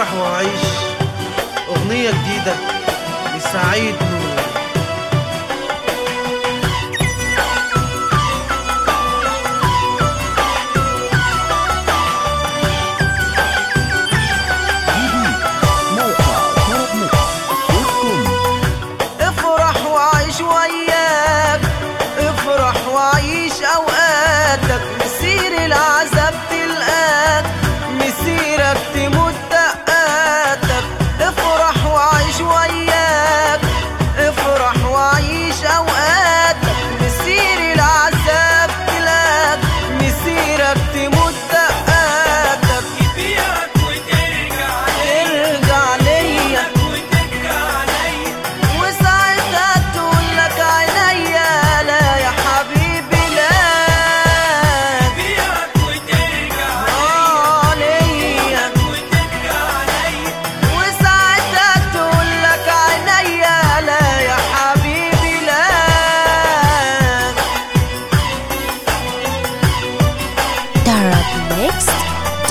افرح واعيش أغنية جديدة لسعيد نور.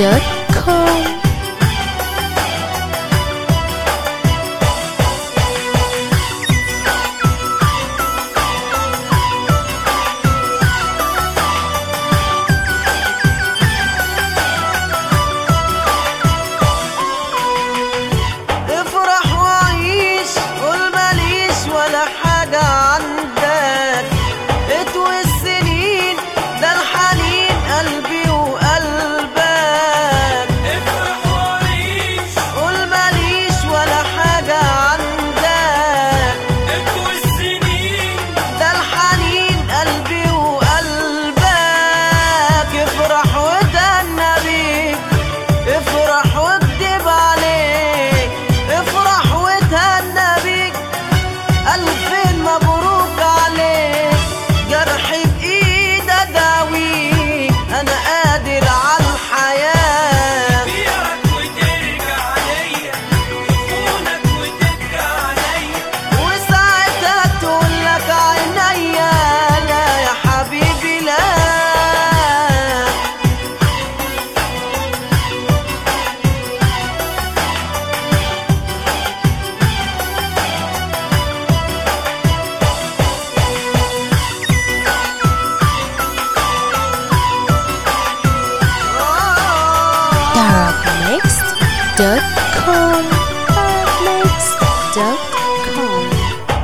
episode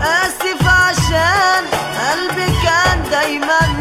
آسف عشان قلبي كان دايماً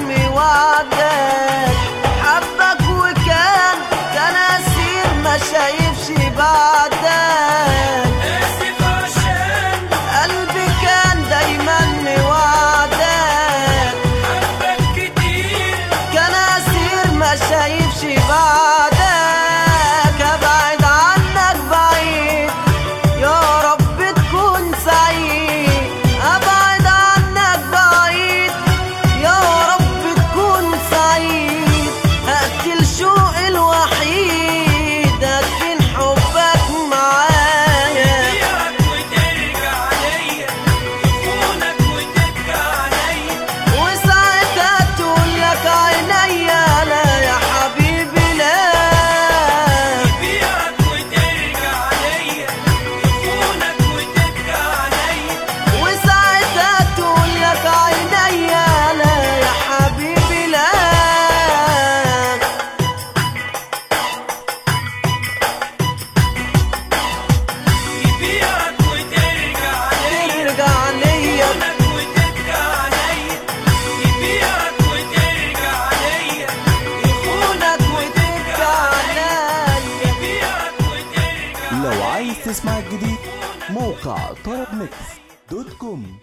موقع طرب ميكس دوت كوم.